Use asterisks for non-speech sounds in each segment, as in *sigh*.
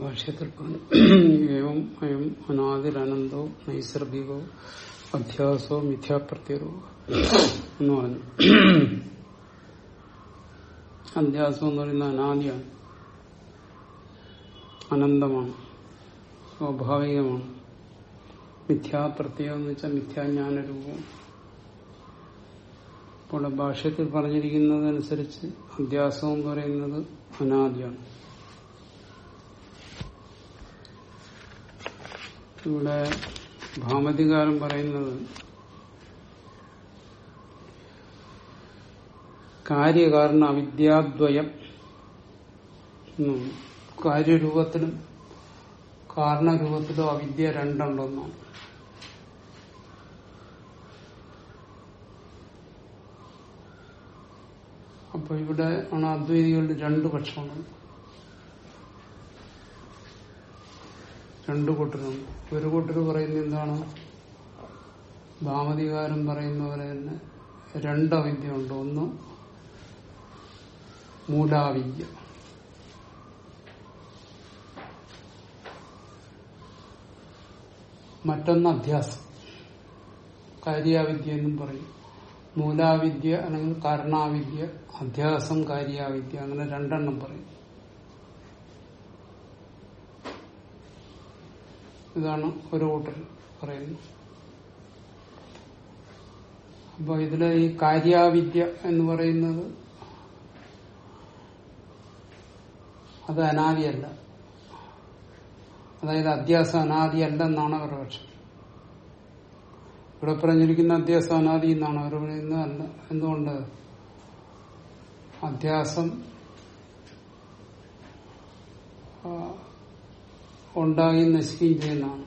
ഭാഷ്യത്തിൽ ഏവം അയം അനാദിരനന്തോ നൈസർഗികോ അധ്യാസോ മിഥ്യാപ്രത്യരോ എന്ന് പറഞ്ഞു. അധ്യാസം എന്ന് പറയുന്ന അനാദിയാണ്. അനന്തമാണ്. സ്വാഭാവികമാണ്. മിഥ്യാപ്രത്യയം എന്ന് വെച്ചാൽ മിഥ്യാജ്ഞാന രൂപം അപ്പോൾ ഭാഷ്യത്തിൽ പറഞ്ഞിരിക്കുന്നതനുസരിച്ച് അധ്യാസം എന്ന് പറയുന്നത് അനാദിയാണ്. ഇവിടെ ഭാമതികാരം പറയുന്നത് കാര്യകാരണ അവിദ്യാദ്വയം കാര്യരൂപത്തിലും കാരണരൂപത്തിലും അവിദ്യ രണ്ടുണ്ടെന്നാണ് അപ്പൊ ഇവിടെ ആണ് അദ്വൈതികളുടെ രണ്ടു പക്ഷങ്ങൾ. രണ്ടു കൂട്ടരുണ്ട്. ഒരു കൂട്ടർ പറയുന്ന എന്താണ്? ഭാമതികാരം പറയുന്ന പോലെ തന്നെ രണ്ടവിദ്യ ഉണ്ട് ഒന്ന് മൂലാവിദ്യ. മറ്റൊന്ന് അധ്യാസം. കാര്യാവിദ്യ എന്നും പറയും. മൂലാവിദ്യ അല്ലെങ്കിൽ കാരണാവിദ്യ അധ്യാസം കാര്യാവിദ്യ അങ്ങനെ രണ്ടെണ്ണം പറയും. ഇതാണ് ഒരു കൂട്ടർ പറയുന്നത്. അപ്പൊ ഇതിൽ ഈ കാര്യാവിദ്യ എന്ന് പറയുന്നത് അത് അനാദിയല്ല. അതായത് അധ്യാസം അനാദിയല്ല എന്നാണ് അവരുടെ പക്ഷം. ഇവിടെ പറഞ്ഞിരിക്കുന്ന അധ്യാസം അനാദി എന്നാണ് അവർ പറയുന്നത് അല്ല. എന്തുകൊണ്ട്? അധ്യാസം ഉണ്ടായി നശിക്കുകയും ചെയ്യുന്നതാണ്.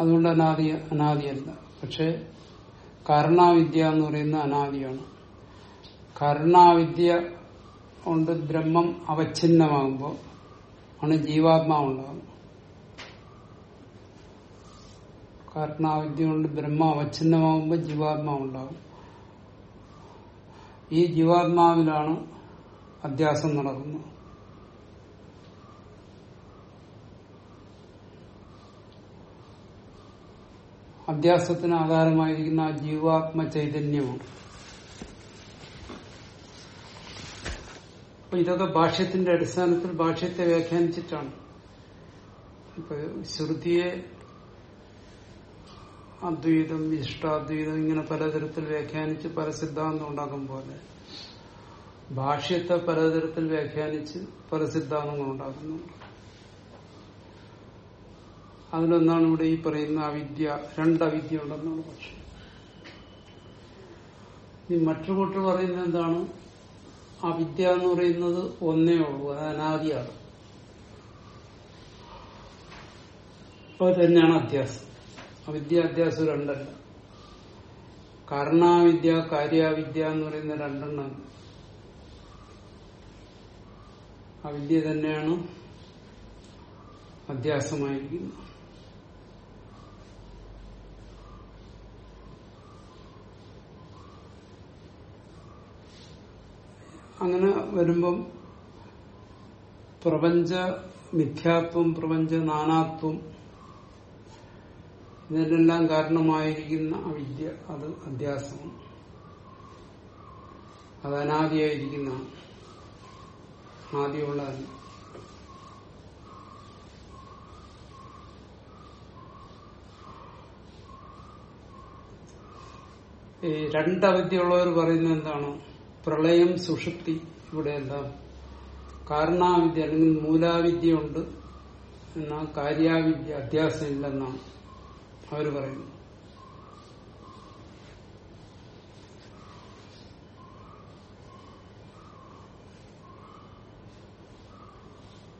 അതുകൊണ്ട് അനാദി അനാദിയല്ല. പക്ഷെ കർണാവിദ്യ എന്ന് പറയുന്ന അനാദിയാണ്. കർണാവിദ്യ കൊണ്ട് ബ്രഹ്മം അവഛിന്നമാകുമ്പോൾ ആണ് ജീവാത്മാവുണ്ടാകുന്നത്. കർണാവിദ്യ കൊണ്ട് ബ്രഹ്മം അവഛിന്നമാകുമ്പോൾ ജീവാത്മാവുണ്ടാകും. ഈ ജീവാത്മാവിലാണ് അധ്യാസം നടക്കുന്നത്. അധ്യാസത്തിന് ആധാരമായിരിക്കുന്ന ആ ജീവാത്മ ചൈതന്യമാണ്. അപ്പൊ ഇതൊക്കെ ഭാഷ്യത്തിന്റെ അടിസ്ഥാനത്തിൽ ഭാഷ്യത്തെ വ്യാഖ്യാനിച്ചിട്ടാണ്. ഇപ്പൊ ശ്രുതിയെ അദ്വൈതം ഇഷ്ടാദ്വൈതം ഇങ്ങനെ പലതരത്തിൽ വ്യാഖ്യാനിച്ച് പല സിദ്ധാന്തം ഉണ്ടാക്കും പോലെ. ഭാഷ്യത്തെ പലതരത്തിൽ വ്യാഖ്യാനിച്ച് പല സിദ്ധാന്തങ്ങൾ ഉണ്ടാക്കുന്നുണ്ട് അതിലൊന്നാണ് ഇവിടെ ഈ പറയുന്ന അവിദ്യ രണ്ടവിദ്യ ഉണ്ടെന്നാണ് പക്ഷം. ഈ മറ്റു കൂട്ടർ പറയുന്നത് എന്താണ്? അവിദ്യ എന്ന് പറയുന്നത് ഒന്നേ ഉള്ളൂ അത് അനാദിയാണ്. അപ്പോൾ തന്നെയാണ് അധ്യാസം. അവിദ്യ അധ്യാസം രണ്ടല്ല കാരണാവിദ്യ കാര്യാവിദ്യ എന്ന് പറയുന്ന രണ്ടെണ്ണം. ആ വിദ്യ തന്നെയാണ് അധ്യാസമായിരിക്കുന്നത് അങ്ങനെ വരുമ്പം പ്രപഞ്ച മിഥ്യാത്വം പ്രപഞ്ച നാനാത്വം ഇതിനെല്ലാം കാരണമായിരിക്കുന്ന അവിദ്യ അത് അധ്യാസമാണ്. അത് അനാദിയായിരിക്കുന്ന ആദ്യമുള്ളതല്ല. ഈ രണ്ടവിദ്യയുള്ളവർ പറയുന്നത് എന്താണ്? പ്രളയം സുഷുപ്തി ഇവിടെ എന്താ? കാരണാവിദ്യ അല്ലെങ്കിൽ മൂലാവിദ്യ ഉണ്ട്. എന്നാൽ കാര്യാവിദ്യ അധ്യാസം ഇല്ലെന്നാണ് അവർ പറയുന്നു.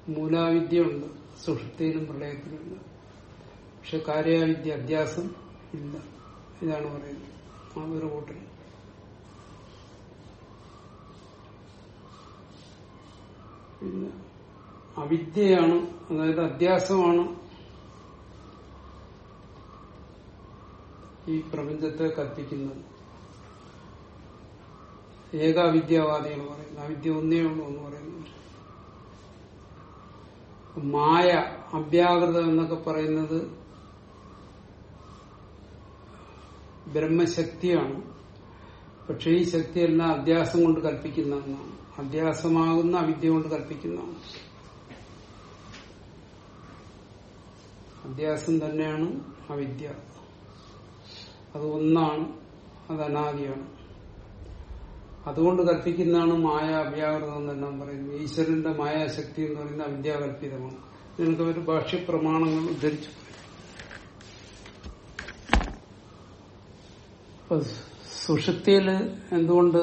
മൂലാവിദ്യ ഉണ്ട് സുഷുപ്തിയിലും പ്രളയത്തിലും ഇല്ല പക്ഷെ കാര്യാവിദ്യ അധ്യാസം ഇല്ല. ഇതാണ് പറയുന്നത്. ആ ഒരു കൂട്ടർ. പിന്നെ അവിദ്യയാണ് അതായത് അധ്യാസമാണ് ഈ പ്രപഞ്ചത്തെ കത്തിക്കുന്നത്. ഏകാവിദ്യാവാദികൾ പറയുന്നു വിദ്യ ഒന്നേ ഉള്ളൂ എന്ന് പറയുന്നു മായ അഭ്യാകൃതം എന്നൊക്കെ പറയുന്നത് ബ്രഹ്മശക്തിയാണ്. പക്ഷെ ഈ ശക്തിയെല്ലാം അധ്യാസം കൊണ്ട് കൽപ്പിക്കുന്ന ഒന്നാണ്. അധ്യാസമാകുന്ന അവിദ്യ കൊണ്ട് കൽപ്പിക്കുന്നതാണ് അധ്യാസം തന്നെയാണ് അവിദ്യ. അത് ഒന്നാണ് അത് അനാദിയാണ്. അതുകൊണ്ട് കൽപ്പിക്കുന്നതാണ് മായ അഭ്യാകൃതം എന്നെല്ലാം പറയുന്നത്. ഈശ്വരന്റെ മായാശക്തി എന്ന് പറയുന്നത് അവിദ്യാകൽപിതമാണ് നിങ്ങൾക്ക് ഒരു ഭാഷ്യപ്രമാണങ്ങൾ ഉദ്ധരിച്ചു. അപ്പൊ സുഷുപ്തിയിൽ എന്തുകൊണ്ട്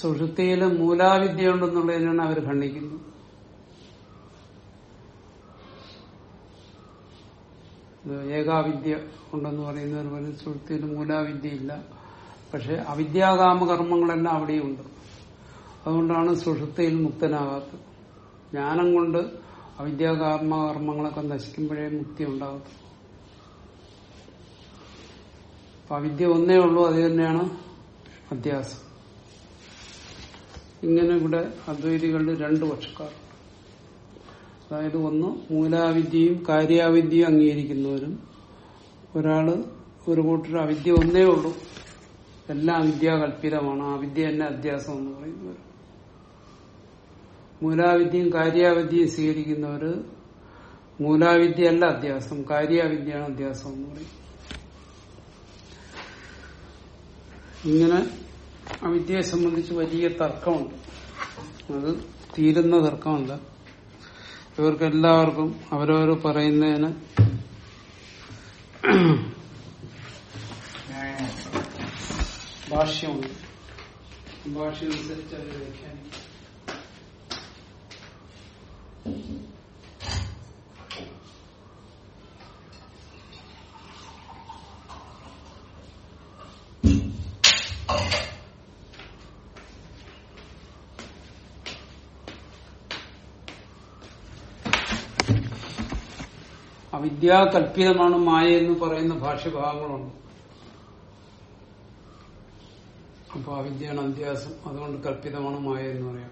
സുഷുപ്തിയിൽ മൂലാവിദ്യ ഉണ്ടെന്നുള്ളതിനാണ് അവർ ഖണ്ഡിക്കുന്നത്. ഏകാവിദ്യ ഉണ്ടെന്ന് പറയുന്നവർ പറയും സുഷുപ്തിയിൽ മൂലാവിദ്യ ഇല്ല പക്ഷെ അവിദ്യാകാമ കർമ്മങ്ങളെല്ലാം അവിടെയുണ്ട്. അതുകൊണ്ടാണ് സുഷുപ്തിയിൽ മുക്തനാകാത്തത്. ജ്ഞാനം കൊണ്ട് അവിദ്യാകാമ കർമ്മങ്ങളൊക്കെ നശിക്കുമ്പോഴേ മുക്തി ഉണ്ടാകത്തുള്ളൂ. അപ്പൊ അവിദ്യ ഒന്നേ ഉള്ളൂ അത് തന്നെയാണ് അധ്യാസം. ഇങ്ങനെ ഇവിടെ അദ്വൈതികളുടെ രണ്ടു പക്ഷക്കാർ. അതായത് ഒന്ന് മൂലാവിദ്യയും കാര്യാവിദ്യയും അംഗീകരിക്കുന്നവരും. ഒരാൾ ഒരു കൂട്ടർ അവിദ്യ ഒന്നേ ഉള്ളൂ. എല്ലാം അവിദ്യാകല്പിതമാണ് ആ വിദ്യ തന്നെ അധ്യാസം എന്ന് പറയുന്നവർ മൂലാവിദ്യയും കാര്യാവിദ്യയും സ്വീകരിക്കുന്നവര് മൂലാവിദ്യ അല്ല അധ്യാസം കാര്യാവിദ്യയാണ് അധ്യാസം എന്ന് പറയും. ഇങ്ങനെ അവിദ്യയെ സംബന്ധിച്ച് വലിയ തർക്കമുണ്ട്. അത് തീരുന്ന തർക്കമല്ല. ഇവർക്ക് എല്ലാവർക്കും അവരവർ പറയുന്നതിന് ഭാഷ്യമുണ്ട് ഭാഷ്യം അനുസരിച്ച് അവർ വ്യാഖ്യാനിക്കും. അവിദ്യാകല്പിതമാണ് മായ എന്ന് പറയുന്ന ഭാഷ്യഭാഗങ്ങളുണ്ട്. അപ്പൊ അവിദ്യയാണ് അധ്യാസം അതുകൊണ്ട് കല്പിതമാണ് മായ എന്ന് പറയാം.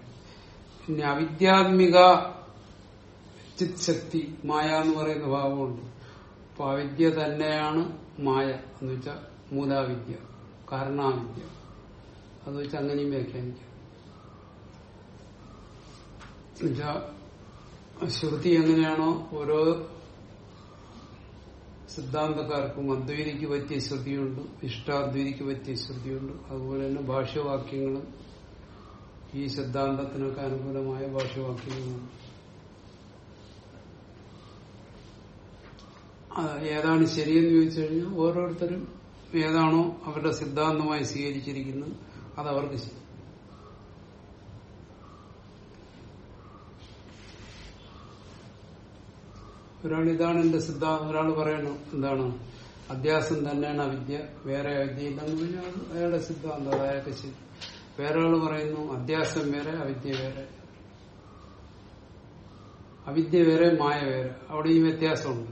പിന്നെ അവിദ്യാത്മിക ചിത് ശക്തി മായ എന്ന് പറയുന്ന ഭാഗമുണ്ട്. അപ്പൊ അവിദ്യ തന്നെയാണ് മായ എന്ന് വെച്ചാൽ മൂലാവിദ്യ കാരണാവിദ്യ. അത് വെച്ച് അങ്ങനെയും വ്യാഖ്യാനിക്കാം. എന്നുവെച്ചാ ശ്രുതി എങ്ങനെയാണോ ഓരോ സിദ്ധാന്തക്കാർക്കും അദ്വൈതിക്ക് പറ്റിയ ശ്രുതിയുണ്ട് ഇഷ്ടാദ്വൈതിക്ക് പറ്റിയ ശ്രുതിയുണ്ട്. അതുപോലെ തന്നെ ഭാഷ്യവാക്യങ്ങളും ഈ സിദ്ധാന്തത്തിനൊക്കെ അനുകൂലമായ ഭാഷ്യവാക്യങ്ങളുണ്ട് ഏതാണ് ശരിയെന്ന് ചോദിച്ചു കഴിഞ്ഞാൽ ഓരോരുത്തരും ഏതാണോ അവരുടെ സിദ്ധാന്തമായി സ്വീകരിച്ചിരിക്കുന്നത് അത് അവർക്ക് ശരി. ഒരാൾ ഇതാണ് എന്റെ സിദ്ധാന്തം ഒരാൾ പറയണം എന്താണ്? അധ്യാസം തന്നെയാണ് അവിദ്യ വേറെ അവിദ്യ ഇല്ലെന്ന് പറഞ്ഞാൽ അയാളുടെ സിദ്ധാന്തം അത് അയാൾക്ക് ശരി വേറെ ആൾ പറയുന്നു അധ്യാസം വേറെ അവിദ്യ വേറെ. അവിദ്യ വേറെ മായ വേറെ. അവിടെയും വ്യത്യാസമുണ്ട്.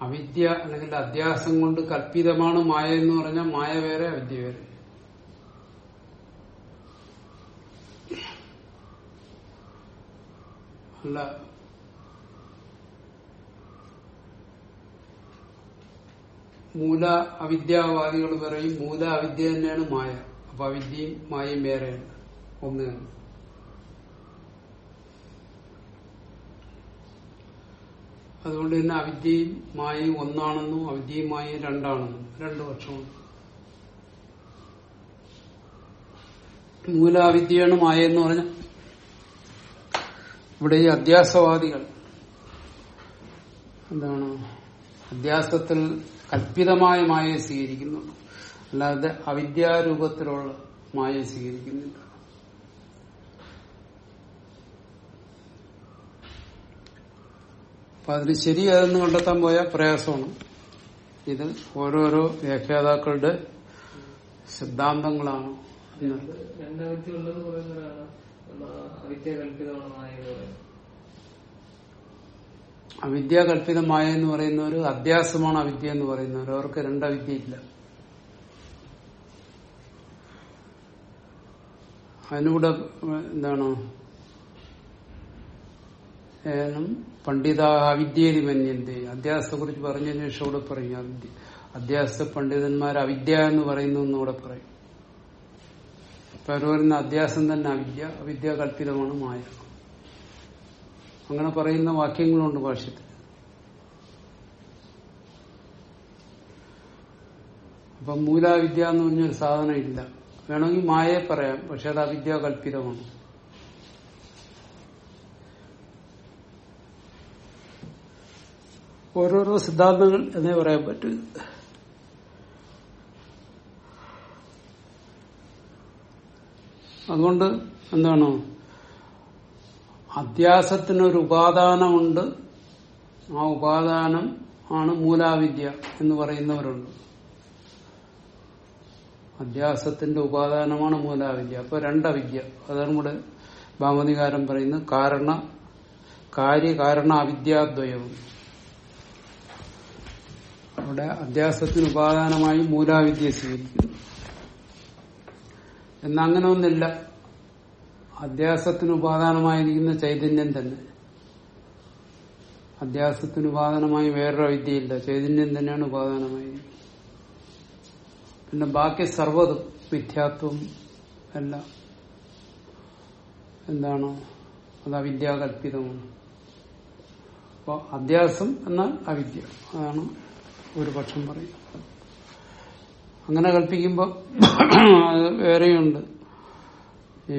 അവിദ്യ അല്ലെങ്കിൽ അധ്യാസം കൊണ്ട് കല്പിതമാണ് മായ എന്ന് പറഞ്ഞാൽ മായ വേറെ അവിദ്യ വേറെ. അല്ല മൂല അവിദ്യാവാദികൾ പറയും മൂല അവിദ്യ തന്നെയാണ് മായ. അപ്പൊ അവിദ്യയും മായയും വേറെയാണ്. ഒന്ന്. തന്നെ അതുകൊണ്ട് തന്നെ അവിദ്യയും മായയും ഒന്നാണെന്നും അവിദ്യയും മായയും രണ്ടാണെന്നും. രണ്ടു വർഷവും മൂലാവിദ്യയാണ് മായ എന്ന് പറഞ്ഞ ഇവിടെ ഈ അധ്യാസവാദികൾ എന്താണ്? അധ്യാസത്തിൽ കല്പിതമായ മായയെ സ്വീകരിക്കുന്നുള്ളൂ അല്ലാതെ അവിദ്യാരൂപത്തിലുള്ള മായയെ സ്വീകരിക്കുന്നില്ല. അപ്പൊ അതിന് ശരിയാതെന്ന് കണ്ടെത്താൻ പോയ പ്രയാസമാണ്. ഇത് ഓരോരോ വ്യാഖ്യാതാക്കളുടെ സിദ്ധാന്തങ്ങളാണ്. രണ്ടാമത്തെ ഉള്ളത് പറയുന്നവരാണ് അവിദ്യ പറയുന്നത്. അവിദ്യ കല്പിതമായ എന്ന് പറയുന്നവർ അധ്യാസമാണ് അവിദ്യ എന്ന് പറയുന്നവർ അവർക്ക് രണ്ടവിദ്യ ഇല്ല അതിനൂടെ എന്താണ്? പണ്ഡിത അവിദ്യേരി മന്യന്തി. അധ്യാസത്തെ കുറിച്ച് പറഞ്ഞതിന് ശേഷം ഇവിടെ പറയും. അവിദ്യ പണ്ഡിതന്മാർ അവിദ്യ എന്ന് പറയുന്നു എന്നൂടെ പറയും. പറയുന്ന അധ്യാസം തന്നെ അവിദ്യ അവിദ്യ കല്പിതമാണ് മായ. അങ്ങനെ പറയുന്ന വാക്യങ്ങളുണ്ട് ഭാഷ്യത്തിൽ അപ്പൊ മൂലാവിദ്യ എന്ന് പറഞ്ഞൊരു സാധനം ഇല്ല. വേണമെങ്കിൽ മായയെ പറയാം പക്ഷെ അത് അവിദ്യ കല്പിതമാണ് ഓരോരോ സിദ്ധാന്തങ്ങൾ എന്നേ പറയാൻ പറ്റൂ. അതുകൊണ്ട് എന്താണ്? അധ്യാസത്തിനൊരു ഉപാദാനമുണ്ട്. ആ ഉപാദാനം ആണ് മൂലാവിദ്യ എന്ന് പറയുന്നവരുണ്ട്. അധ്യാസത്തിന്റെ ഉപാദാനമാണ് മൂലാവിദ്യ. അപ്പൊ രണ്ടവിദ്യ. അതാണ് കൂടെ ഭാമതികാരൻ പറയുന്നത് കാരണ കാര്യകാരണ അവിദ്യാദ്വയവും അവിടെ അധ്യാസത്തിന് ഉപാദാനമായി മൂലാവിദ്യ സ്വീകരിക്കുന്നു. എന്നങ്ങനെ ഒന്നില്ല അധ്യാസത്തിന് ഉപാദാനമായിരിക്കുന്ന ചൈതന്യം തന്നെ. അധ്യാസത്തിന് ഉപാദാനമായി വേറൊരു വിദ്യയില്ല. ചൈതന്യം തന്നെയാണ് ഉപാദാനമായി പിന്നെ ബാക്കി സർവതും മിഥ്യാത്വം എല്ലാം എന്താണ്? അത് അവിദ്യാകല്പിതമാണ് അപ്പോൾ അധ്യാസം എന്നാൽ അവിദ്യ. അതാണ് ഒരു പക്ഷം പറയും അങ്ങനെ കൽപ്പിക്കുമ്പോൾ വേറെയുണ്ട്. ഈ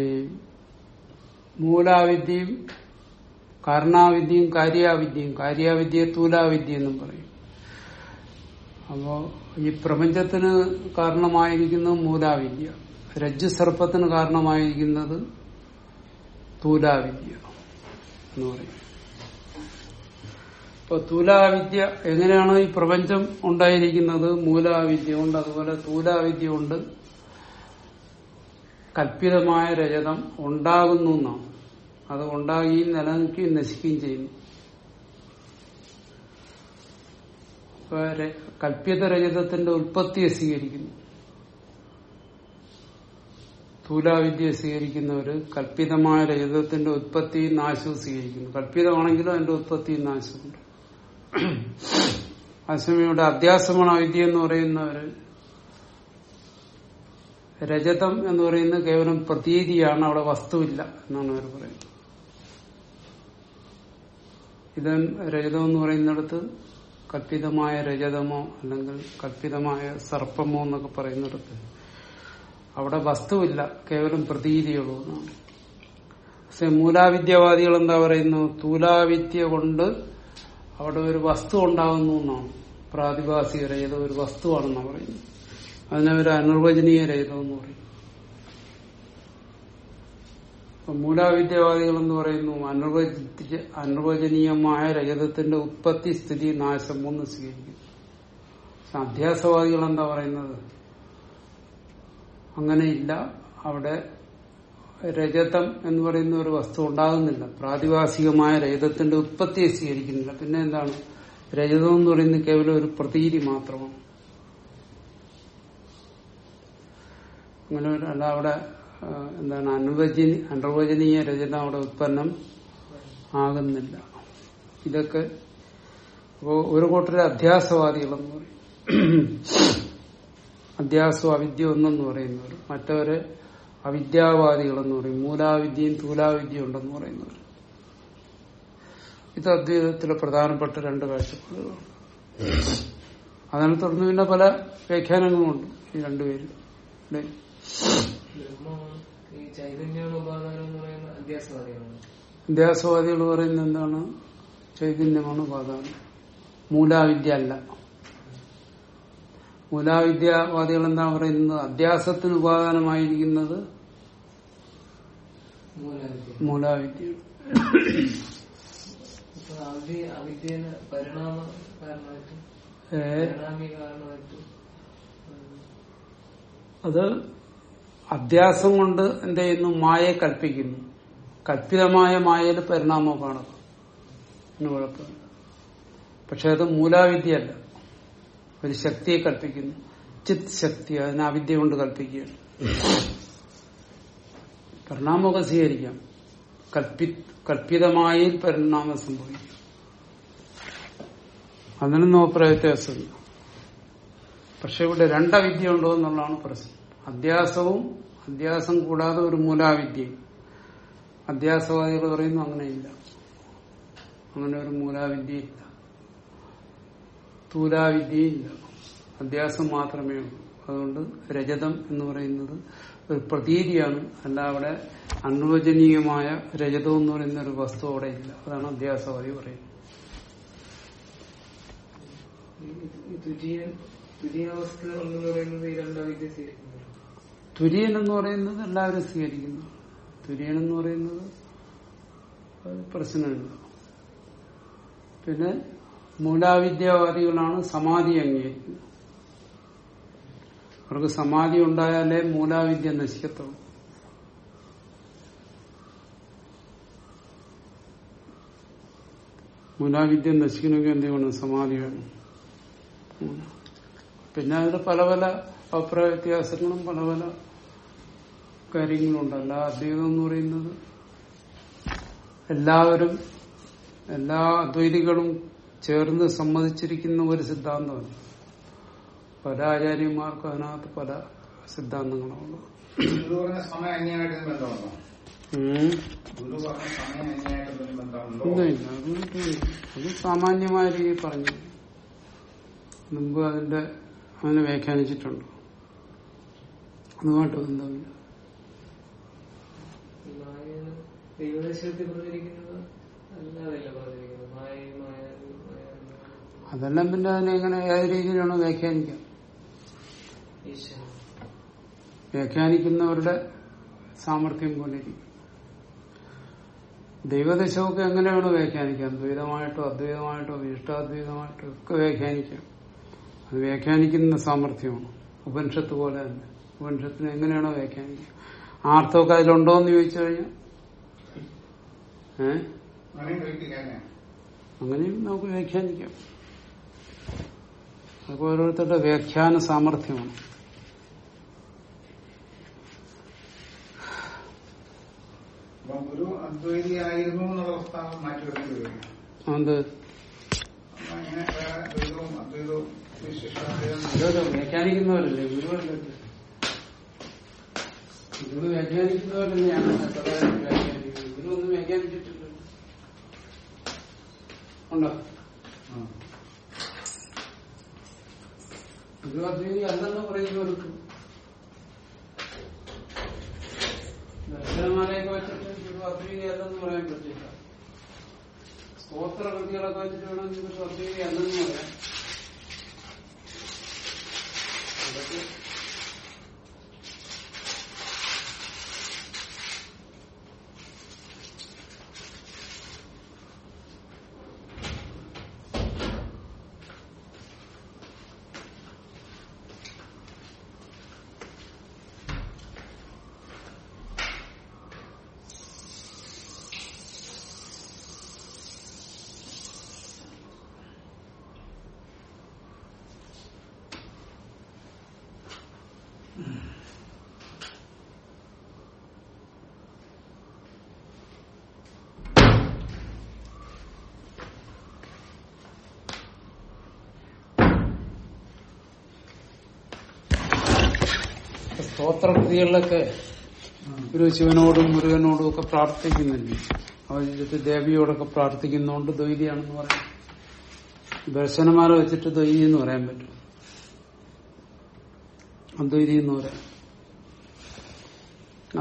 മൂലാവിദ്യയും കാരണാവിദ്യയും കാര്യാവിദ്യയും കാര്യാവിദ്യയെ തൂലാവിദ്യ എന്നും പറയും. അപ്പോ ഈ പ്രപഞ്ചത്തിന് കാരണമായിരിക്കുന്നത് മൂലാവിദ്യ. രജ്ജു സർപ്പത്തിന് കാരണമായിരിക്കുന്നത് തൂലാവിദ്യ എന്ന് പറയും. ഇപ്പൊ തൂലാവിദ്യ എങ്ങനെയാണ് ഈ പ്രപഞ്ചം ഉണ്ടായിരിക്കുന്നത്? മൂലാവിദ്യ ഉണ്ട്. അതുപോലെ തൂലാവിദ്യ കൊണ്ട് കല്പിതമായ രജതം ഉണ്ടാകുന്നു എന്നാണ് അത് ഉണ്ടാകുകയും നിലനിൽക്കുകയും നശിക്കുകയും ചെയ്യുന്നു. കല്പിത രജതത്തിന്റെ ഉൽപ്പത്തിയെ സ്വീകരിക്കുന്നു. സ്ഥൂലാവിദ്യ സ്വീകരിക്കുന്നവര് കല്പിതമായ രജതത്തിന്റെ ഉത്പത്തിയും നാശവും സ്വീകരിക്കുന്നു. കല്പിതമാണെങ്കിലും അതിന്റെ ഉത്പത്തിയും നാശമുണ്ട് *clears throat* അസമയുടെ അധ്യാസമാണ് വിദ്യ എന്ന് പറയുന്നവര് രജതം എന്ന് പറയുന്നത് കേവലം പ്രതീതിയാണ് അവിടെ വസ്തുവില്ല എന്നാണ് അവർ പറയുന്നത്. ഇത് രജതം എന്ന് പറയുന്നിടത്ത് കല്പിതമായ രജതമോ അല്ലെങ്കിൽ കല്പിതമായ സർപ്പമോ എന്നൊക്കെ പറയുന്നിടത്ത് അവിടെ വസ്തുവില്ല കേവലം പ്രതീതിയുള്ളൂ എന്നാണ്. പക്ഷെ മൂലാവിദ്യവാദികൾ എന്താ പറയുന്നു? തൂലാവിദ്യ കൊണ്ട് അവിടെ ഒരു വസ്തു ഉണ്ടാകുന്നു എന്നാണ്. പ്രാതിഭാസികരെ ഏതോ ഒരു വസ്തുവാണെന്നാണ് പറയുന്നത്. അതിനെ ഒരു അനിർവചനീയ രഹിതം എന്ന് പറയും. മൂലാവിദ്യവാദികൾ എന്ന് പറയുന്നു അനിർവചിച്ച അനിർവചനീയമായ രജതത്തിന്റെ ഉത്പത്തി സ്ഥിതി നാശം ഒന്ന് സ്വീകരിക്കും. അധ്യാസവാദികൾ എന്താ പറയുന്നത്? അങ്ങനെയില്ല. അവിടെ രജതം എന്ന് പറയുന്ന ഒരു വസ്തു ഉണ്ടാകുന്നില്ല. പ്രാതിഭാസികമായ രജതത്തിന്റെ ഉത്പത്തിയെ സ്വീകരിക്കുന്നില്ല. പിന്നെ എന്താണ്? രജതം എന്ന് പറയുന്നത് കേവലം ഒരു പ്രതീതി മാത്രമാണ്. അങ്ങനെ ഒരു അല്ല അവിടെ എന്താണ് അനുവചനി അനുവചനീയ രചന അവിടെ ഉത്പന്നം ആകുന്നില്ല. ഇതൊക്കെ അപ്പോ ഒരു കൂട്ടരെ അധ്യാസവാദികളെന്ന് പറയും. അധ്യാസവും അവിദ്യ ഒന്നെന്ന് പറയുന്നവർ മറ്റവര് അവിദ്യാവാദികളെന്ന് പറയും. മൂലാവിദ്യയും തൂലാവിദ്യയും ഉണ്ടെന്ന് പറയുന്നവർ ഇത് അദ്വൈതത്തിലെ പ്രധാനപ്പെട്ട രണ്ട് കാഴ്ചപ്പാടുകളാണ്. അതിനെ തുടർന്ന് പിന്നെ പല വ്യാഖ്യാനങ്ങളുമുണ്ട് ഈ രണ്ടുപേരും പറയുന്ന അധ്യാസവാദികൾ പറയുന്നത് എന്താണ്? ചൈതന്യമാണ് ഉപാധാനം മൂലാവിദ്യ അല്ല. മൂലാവിദ്യാവാദികൾ എന്താ പറയുന്നത്? അധ്യാസത്തിന് ഉപാദാനമായിരിക്കുന്നത് മൂലാവിദ്യ. അത് അധ്യാസം കൊണ്ട് എന്ത് ചെയ്യുന്നു? മായയെ കൽപ്പിക്കുന്നു. കൽപ്പിതമായ മായയിൽ പരിണാമം കാണും അതിന് കുഴപ്പമില്ല പക്ഷെ അത് മൂലാവിദ്യയല്ല. ഒരു ശക്തിയെ കൽപ്പിക്കുന്നു. ചിത് ശക്തി അതിനെ അവിദ്യ കൊണ്ട് കൽപ്പിക്കുകയാണ്. പരിണാമമൊക്കെ സ്വീകരിക്കാം. കൽപ്പി പരിണാമം സംഭവിക്കും. അതിനൊന്നും അഭിപ്രായ വ്യത്യാസമില്ല. പക്ഷെ ഇവിടെ രണ്ടവിദ്യ ഉണ്ടോ എന്നുള്ളതാണ് പ്രശ്നം. അധ്യാസവും അധ്യാസം കൂടാതെ ഒരു മൂലാവിദ്യയും. അധ്യാസവാദികൾ പറയുന്നു അങ്ങനെയില്ല. അങ്ങനെ ഒരു മൂലാവിദ്യയില്ല. തൂലാവിദ്യയില്ല. അധ്യാസം മാത്രമേ ഉള്ളൂ. അതുകൊണ്ട് രജതം എന്ന് പറയുന്നത് ഒരു പ്രതീതിയാണ്. അല്ല അവിടെ അനുവചനീയമായ രജതം എന്ന് പറയുന്ന ഒരു വസ്തു അവിടെ ഇല്ല. അതാണ് അധ്യാസവാദി പറയുന്നത്. തുര്യാവസ്ഥ എന്ന് പറയുന്നത് ഈ രണ്ടാം വിദ്യ തുര്യൻ എന്ന് പറയുന്നത് എല്ലാവരും സ്വീകരിക്കുന്നു. തുര്യൻ എന്ന് പറയുന്നത് പ്രശ്നമില്ല. പിന്നെ മൂലാവിദ്യാവാദികളാണ് സമാധി അംഗീകരിക്കുന്നത്. അവർക്ക് സമാധി ഉണ്ടായാലേ മൂലാവിദ്യ നശിക്കത്തുള്ളൂ. മൂലാവിദ്യ നശിക്കണമെങ്കിൽ എന്ത് വേണം സമാധി വേണം. പിന്നെ അതിൽ പല പല അഭിപ്രായ വ്യത്യാസങ്ങളും പല പല കാര്യങ്ങളുണ്ട് അല്ല അദ്വൈതം എന്ന് പറയുന്നത് എല്ലാവരും എല്ലാ അദ്വൈതികളും ചേർന്ന് സമ്മതിച്ചിരിക്കുന്ന ഒരു സിദ്ധാന്തമാണ്. പല ആചാര്യന്മാർക്കും അതിനകത്ത് പല സിദ്ധാന്തങ്ങളുണ്ട്. അത് സാമാന്യമായ രീതിയിൽ പറഞ്ഞു. മുമ്പ് അതിന്റെ അതിനെ വ്യാഖ്യാനിച്ചിട്ടുണ്ട്. അതുമായിട്ട് ബന്ധമില്ല ഈ മായ ദൈവദശത്തിൽ പറഞ്ഞിരിക്കുന്നത് അല്ലാതല്ല പറഞ്ഞിരിക്കുന്നത്. മായ മായ മായ അതെല്ലാം പിന്നെ അതിനെ എങ്ങനെ ഏത് രീതിയിലാണ് വ്യാഖ്യാനിക്കാം വ്യാഖ്യാനിക്കുന്നവരുടെ സാമർഥ്യം കൊണ്ടിരിക്കും. ദൈവദശമൊക്കെ എങ്ങനെയാണ് വ്യാഖ്യാനിക്കാം ദ്വൈതമായിട്ടോ അദ്വൈതമായിട്ടോ വിശിഷ്ടാദ്വൈതമായിട്ടോ ഒക്കെ വ്യാഖ്യാനിക്കാം അത് വ്യാഖ്യാനിക്കുന്ന സാമർഥ്യമാണ്. ഉപനിഷത്ത് പോലെ തന്നെ. ഉപനിഷത്തിന് എങ്ങനെയാണോ വ്യാഖ്യാനിക്കുക? ആർത്തവൊക്കെ അതിലുണ്ടോ എന്ന് ചോദിച്ചു കഴിഞ്ഞാൽ അങ്ങനെയും നമുക്ക് വ്യാഖ്യാനിക്കാം. അതൊക്കെ ഓരോരുത്തരുടെ വ്യാഖ്യാന സാമർഥ്യമാണ്. ഗുരു അദ്വൈതിയായിരുന്നു എന്നുള്ള പ്രസ്താവം വ്യാഖ്യാനിക്കുന്നവരല്ലേ? ഗുരുവല്ലേ ഗുരു വ്യാഖ്യാനിക്കുന്നവരല്ലേ ഞാൻ ഒന്നും വ്യാഖ്യാനിച്ചിട്ടില്ല ഉണ്ടോ? അദ്വൈതി അല്ലെന്ന് പറയുന്നവർക്ക് ദർശനമാലയൊക്കെ വെച്ചിട്ട് അദ്വൈതി അല്ലെന്ന് പറയാൻ പറ്റില്ല. സ്തോത്രകൃതികളൊക്കെ വെച്ചിട്ട് വേണമെങ്കിൽ അദ്വൈതി അല്ലെന്ന് പറയാം സ്തോത്രകൃതികളിലൊക്കെ ഒരു ശിവനോടും മുരുകനോടും ഒക്കെ പ്രാർത്ഥിക്കുന്നുണ്ട് അവരിട്ട് ദേവിയോടൊക്കെ പ്രാർത്ഥിക്കുന്നതുകൊണ്ട് ദ്വൈതിയാണെന്ന് പറയാം. ദർശനമാല വെച്ചിട്ട് ദ്വൈതി എന്ന് പറയാൻ പറ്റും. അദ്വൈതി എന്ന് പറയാം.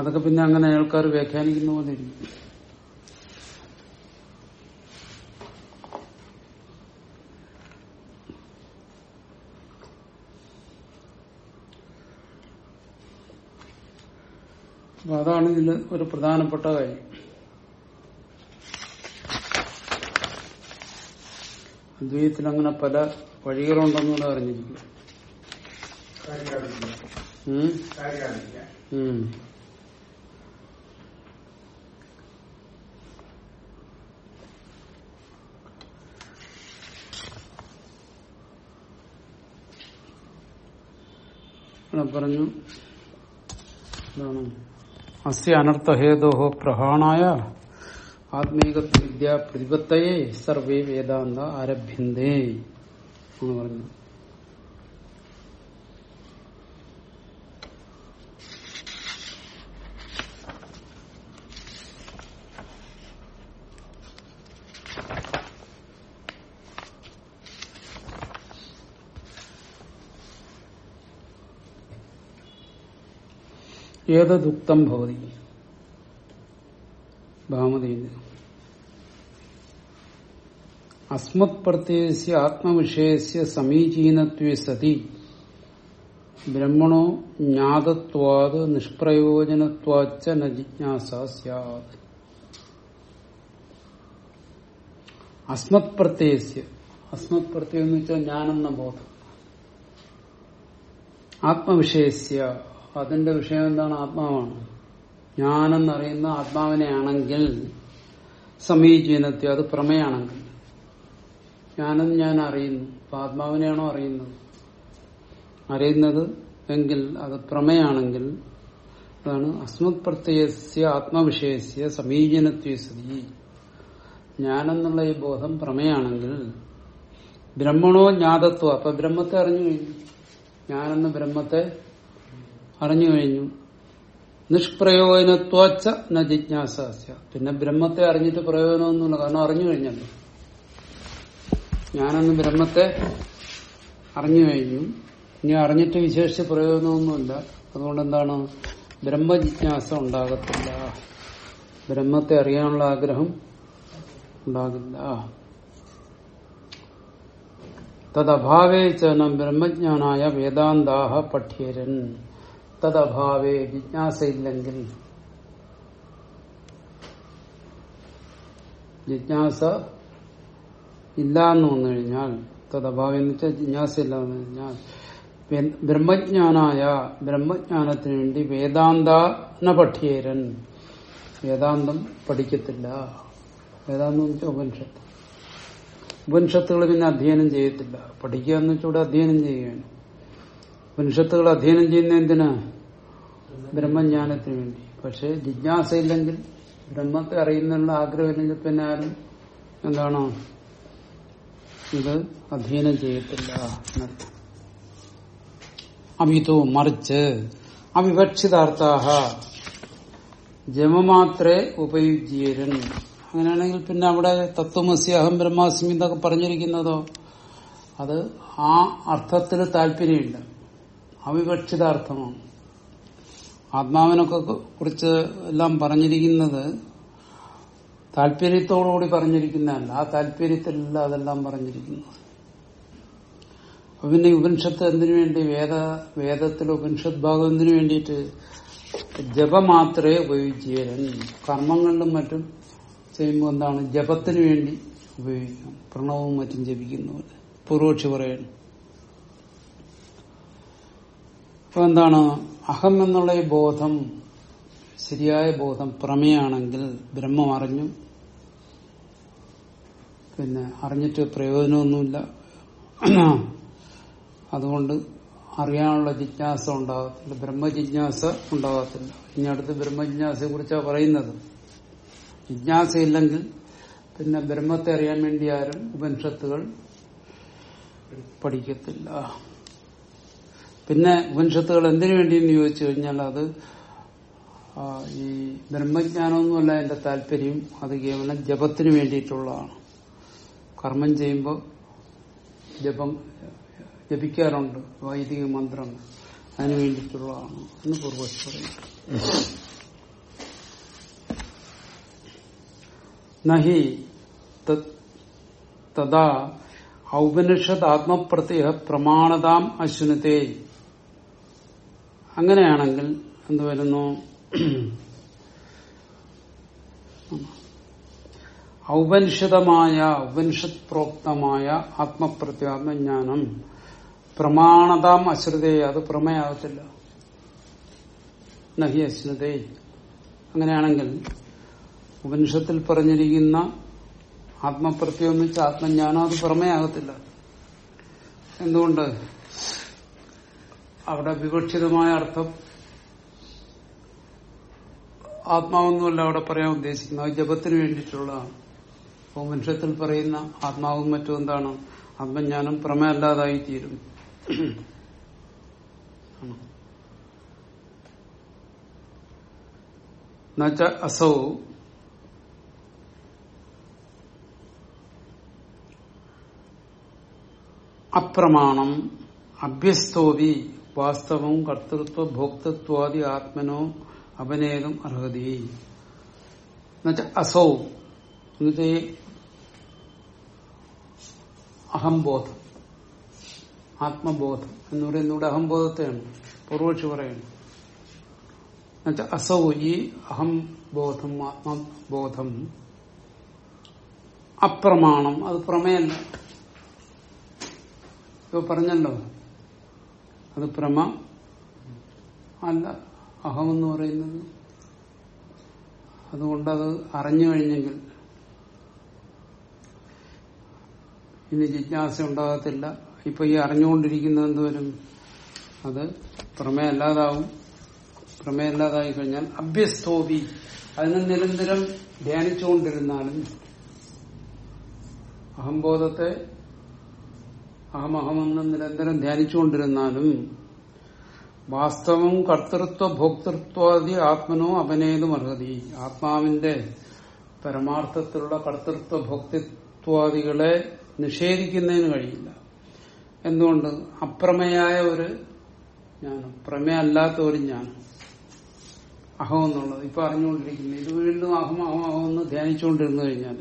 അതൊക്കെ പിന്നെ അങ്ങനെ ആൾക്കാർ വ്യാഖ്യാനിക്കുന്ന പോലെ ഇരിക്കും. അപ്പൊ അതാണ് ഇതിൽ ഒരു പ്രധാനപ്പെട്ട കാര്യം അദ്വൈതത്തിൽ അങ്ങനെ പല അറിഞ്ഞിരിക്കും? കാര്യാദിത്യ ഉം. ഇവിടെ പറഞ്ഞു എന്താണ് അസ്യ അനർത്ഥഹേതോ പ്രഹാണായ ആത്മീക വിദ്യ പ്രതിപത്തയെ സർവേ വേദാന്ത ആരഭ്യന്തേ എന്ന് പറഞ്ഞു ഏതദുക്തം ഭവതി. ഭാമതീന്ദ്ര. അസ്മത് പ്രത്യയസ്യ ആത്മവിഷയസ്യ സമീചീനത്വേ സതി. ബ്രഹ്മണോ ജ്ഞാതത്വാത് നിഷ്പ്രയോജനത്വാച്ച ന ജിജ്ഞാസ സ്യാത്. അസ്മത് പ്രത്യയസ്യ. അസ്മത് പ്രത്യയം എന്ന് വെച്ചാൽ ഞാനെന്ന ബോധം. ആത്മവിഷയസ്യ അതിന്റെ വിഷയം എന്താണ്? ആത്മാവാണ്. ഞാനെന്നറിയുന്ന ആത്മാവിനെയാണെങ്കിൽ സമീചീനത്വം അത് പ്രമേയാണെങ്കിൽ. ഞാനെന്ന് ഞാൻ അറിയുന്നു അപ്പൊ ആത്മാവിനെയാണോ അറിയുന്നത്? അറിയുന്നത് എങ്കിൽ അത് പ്രമേയാണെങ്കിൽ അതാണ് അസ്മത് പ്രത്യയസ്യ ആത്മവിഷയസ്യ സമീചീനത്വ സ്ഥിതി. ഞാനെന്നുള്ള ഈ ബോധം പ്രമേയാണെങ്കിൽ ബ്രഹ്മണോ ജ്ഞാതത്വം? അപ്പൊ ബ്രഹ്മത്തെ അറിഞ്ഞു കഴിഞ്ഞു. ഞാനെന്ന് ബ്രഹ്മത്തെ അറിഞ്ഞു കഴിഞ്ഞു. നിഷ്പ്രയോജനത്വച്ച ന ജിജ്ഞാസാസ്യ. പിന്നെ ബ്രഹ്മത്തെ അറിഞ്ഞിട്ട് പ്രയോജനമൊന്നുമില്ല. കാരണം അറിഞ്ഞു കഴിഞ്ഞല്ലോ. ഞാനന്ന് ബ്രഹ്മത്തെ അറിഞ്ഞു കഴിഞ്ഞു. ഇനി അറിഞ്ഞിട്ട് വിശേഷിച്ച് പ്രയോജനമൊന്നുമില്ല. അതുകൊണ്ട് എന്താണ്? ബ്രഹ്മജിജ്ഞാസ ഉണ്ടാകത്തില്ല. ബ്രഹ്മത്തെ അറിയാനുള്ള ആഗ്രഹം ഉണ്ടാകില്ല. തദ്ഭാവേ ചനം ബ്രഹ്മജ്ഞാനായ വേദാന്താഹ പഠ്യരൻ. തദഭാവേ ജിജ്ഞാസയില്ലെങ്കിൽ ജിജ്ഞാസ ഇല്ല എന്ന് വന്നു കഴിഞ്ഞാൽ തദഭാവം എന്ന് വെച്ചാൽ ജിജ്ഞാസ ഇല്ല എന്ന് കഴിഞ്ഞാൽ ബ്രഹ്മജ്ഞാനായ ബ്രഹ്മജ്ഞാനത്തിന് വേണ്ടി വേദാന്ത പഠിയേരൻ. വേദാന്തം പഠിക്കത്തില്ല. വേദാന്തം എന്ന് വെച്ചാൽ ഉപനിഷത്ത്. ഉപനിഷത്തുകൾ പിന്നെ അധ്യയനം ചെയ്യത്തില്ല. പഠിക്കുക എന്ന് വെച്ചാൽ അധ്യയനം ചെയ്യുകയാണ്. ഉപനിഷത്തുകൾ അധ്യയനം ചെയ്യുന്ന എന്തിനാ? ബ്രഹ്മജ്ഞാനത്തിന് വേണ്ടി. പക്ഷെ ജിജ്ഞാസയില്ലെങ്കിൽ ബ്രഹ്മത്തെ അറിയുന്നുള്ള ആഗ്രഹമില്ലെങ്കിൽ പിന്നെ ആരും എന്താണോ? ഇത് അധ്യയനം ചെയ്യത്തില്ല അമിതോ മറിച്ച് അവിവക്ഷിതാർത്ഥാഹ. ജമമാത്രേ ഉപയുജ്യരൻ. അങ്ങനെയാണെങ്കിൽ പിന്നെ അവിടെ തത്വമസി അഹം ബ്രഹ്മാസ്മി എന്നൊക്കെ പറഞ്ഞിരിക്കുന്നതോ? അത് ആ അർത്ഥത്തിൽ താല്പര്യമില്ല. അവിവക്ഷിതാർത്ഥമാണ്. ആത്മാവിനൊക്കെ കുറിച്ച് എല്ലാം പറഞ്ഞിരിക്കുന്നത് താല്പര്യത്തോടുകൂടി പറഞ്ഞിരിക്കുന്നതല്ല. ആ താല്പര്യത്തിലല്ല അതെല്ലാം പറഞ്ഞിരിക്കുന്നത്. പിന്നെ ഉപനിഷത്ത് എന്തിനു വേണ്ടി? വേദ വേദത്തിലെ ഉപനിഷത്ത് ഭാഗം എന്തിനു വേണ്ടിയിട്ട്? ജപമാത്രേ ഉപയോഗിച്ചേരൻ. കർമ്മങ്ങളിലും മറ്റും ചെയ്യുമ്പോൾ എന്താണ്? ജപത്തിന് വേണ്ടി ഉപയോഗിക്കാം പ്രണവവും മറ്റും ജപിക്കുന്നു പൂർവക്ഷി പറയണം. അപ്പൊ എന്താണ്? അഹം എന്നുള്ള ഈ ബോധം ശരിയായ ബോധം പ്രമേയാണെങ്കിൽ ബ്രഹ്മം അറിഞ്ഞു. പിന്നെ അറിഞ്ഞിട്ട് പ്രയോജനമൊന്നുമില്ല. അതുകൊണ്ട് അറിയാനുള്ള ജിജ്ഞാസ ഉണ്ടാകത്തില്ല. ബ്രഹ്മജിജ്ഞാസ ഉണ്ടാകത്തില്ല. ഇനി അടുത്ത് ബ്രഹ്മജിജ്ഞാസയെ കുറിച്ചാണ് പറയുന്നത്. ജിജ്ഞാസയില്ലെങ്കിൽ പിന്നെ ബ്രഹ്മത്തെ അറിയാൻ വേണ്ടി ആരും ഉപനിഷത്തുകൾ പഠിക്കത്തില്ല. പിന്നെ ഉപനിഷത്തുകൾ എന്തിനു വേണ്ടിയെന്ന് ചോദിച്ചു കഴിഞ്ഞാൽ അത് ഈ ബ്രഹ്മജ്ഞാനമൊന്നുമല്ല എന്റെ താല്പര്യം. അത് കേവലം ജപത്തിന് വേണ്ടിയിട്ടുള്ളതാണ്. കർമ്മം ചെയ്യുമ്പോൾ ജപം ജപിക്കാറുണ്ട്. വൈദിക മന്ത്രം അതിനു വേണ്ടിയിട്ടുള്ളതാണ് എന്ന് പൂർവശ് പറയുന്നു നഹി തഥാ ഔപനിഷത് ആത്മപ്രത്യ പ്രമാണതാം അശ്വനത്തെ അങ്ങനെയാണെങ്കിൽ എന്ത് വരുന്നു? ഔപനിഷിതമായ ഉപനിഷത് പ്രോക്തമായ ആത്മപ്രത്യാത്മജ്ഞാനം. പ്രമാണതാം അശ്രുതേ അത് പ്രമേയാകത്തില്ല നഹി അശ്രുതേ. അങ്ങനെയാണെങ്കിൽ ഉപനിഷത്തിൽ പറഞ്ഞിരിക്കുന്ന ആത്മപ്രത്യം എന്ന് വെച്ചാൽ ആത്മജ്ഞാനം അത് പുറമേയാകത്തില്ല എന്തുകൊണ്ട്? അവിടെ വിവക്ഷിതമായ അർത്ഥം. ആത്മാവൊന്നുമല്ല അവിടെ പറയാൻ ഉദ്ദേശിക്കുന്നത്. ജപത്തിന് വേണ്ടിയിട്ടുള്ളതാണ് അപ്പോൾ മനുഷ്യത്തിൽ പറയുന്ന ആത്മാവും മറ്റും എന്താണ്? ആത്മജ്ഞാനം പ്രമേയല്ലാതായി തീരും എന്നുവെച്ച അസൗ. അപ്രമാണം അഭ്യസ്തോതി വാസ്തവം കർത്തൃത്വ ഭോക്തൃത്വാദി ആത്മനോ അപനേകം അർഹതി എന്നുവെച്ചാൽ അസൗ എന്നിട്ട് അഹംബോധം ആത്മബോധം എന്ന് പറയുന്ന ഇവിടെ അഹംബോധത്തെയാണ് പൂർവക്ഷി പറയുന്നത്. എന്നുവെച്ചാൽ അസൗ ഈ അഹംബോധം ആത്മബോധം അപ്രമാണം അത് പ്രമേയല്ല ഇപ്പൊ പറഞ്ഞല്ലോ അത് പ്രമ അല്ല അഹമെന്ന് പറയുന്നത്. അതുകൊണ്ടത് അറിഞ്ഞു കഴിഞ്ഞെങ്കിൽ ഇനി ജിജ്ഞാസ ഉണ്ടാകത്തില്ല. ഇപ്പൊ ഈ അറിഞ്ഞുകൊണ്ടിരിക്കുന്നത് എന്തുവരും? അത് പ്രമേയല്ലാതാവും. പ്രമേയല്ലാതായി കഴിഞ്ഞാൽ അഭ്യസ്തോപി. അതിനെ നിരന്തരം ധ്യാനിച്ചുകൊണ്ടിരുന്നാലും അഹംബോധത്തെ അഹമഹമെന്ന് നിരന്തരം ധ്യാനിച്ചുകൊണ്ടിരുന്നാലും വാസ്തവം കർത്തൃത്വ ഭോക്തൃത്വാദി ആത്മനോ അപനേതും അർഹതി ആത്മാവിന്റെ പരമാർത്ഥത്തിലുള്ള കർത്തൃത്വ ഭോക്തൃത്വാദികളെ നിഷേധിക്കുന്നതിന് കഴിയില്ല. എന്തുകൊണ്ട്? അപ്രമേയായ ഒരു ജ്ഞാനം പ്രമേയല്ലാത്ത ഒരു ജ്ഞാനം അഹം എന്നുള്ളത്. ഇപ്പൊ അറിഞ്ഞുകൊണ്ടിരിക്കുന്നത് ഇത് വീണ്ടും അഹം അഹം എന്ന് ധ്യാനിച്ചുകൊണ്ടിരുന്നു കഴിഞ്ഞാൽ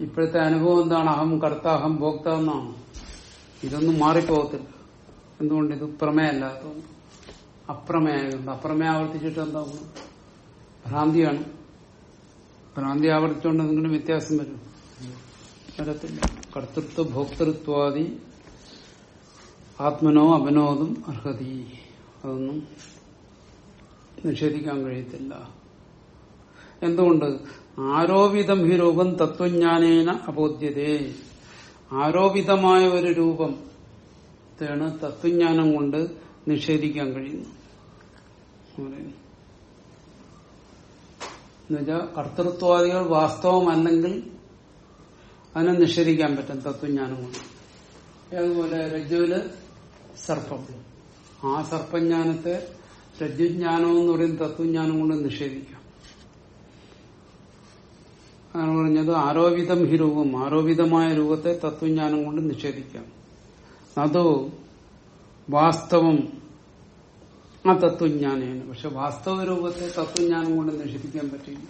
ഇപ്പോഴത്തെ അനുഭവം എന്താണ്? അഹം കർത്ത അഹം ഭോക്ത എന്നാണ്. ഇതൊന്നും മാറിപ്പോകത്തില്ല. എന്തുകൊണ്ട്? ഇത് പ്രമേയല്ലാത്തതുകൊണ്ട് അപ്രമേയുണ്ട് അപ്രമേയം ആവർത്തിച്ചിട്ട് എന്താകും ഭ്രാന്തിയാണ്. ഭ്രാന്തി ആവർത്തിച്ചുകൊണ്ട് എന്തെങ്കിലും വ്യത്യാസം വരും? വരത്തില്ല. കർത്തൃത്വ ഭോക്തൃത്വാദി ആത്മനോ അപനോദും അർഹതി. അതൊന്നും നിഷേധിക്കാൻ കഴിയത്തില്ല. എന്തുകൊണ്ട്? ആരോപിതം ഹി രൂപം തത്വജ്ഞാനേന അബോധ്യതേ. ആരോപിതമായ ഒരു രൂപം ാണ് തത്വജ്ഞാനം കൊണ്ട് നിഷേധിക്കാൻ കഴിയുന്നു. എന്നുവെച്ചാൽ കർത്തൃത്വാദികൾ വാസ്തവമല്ലെങ്കിൽ അതിനെ നിഷേധിക്കാൻ പറ്റും തത്വജ്ഞാനം കൊണ്ട്. അതുപോലെ രജ്ജുവിൽ സർപ്പം. ആ സർപ്പജ്ഞാനത്തെ രജ്ജുജ്ഞാനം എന്ന് പറയുന്ന തത്വജ്ഞാനം കൊണ്ട് നിഷേധിക്കാം. അതാണ് പറഞ്ഞത് ആരോപിതം ഹി രൂപം ആരോപിതമായ രൂപത്തെ തത്വജ്ഞാനം കൊണ്ട് നിഷേധിക്കാം. അതോ വാസ്തവം ആ തത്വജ്ഞാനേന പക്ഷെ വാസ്തവ രൂപത്തെ തത്വജ്ഞാനം കൊണ്ട് നിഷേധിക്കാൻ പറ്റില്ല.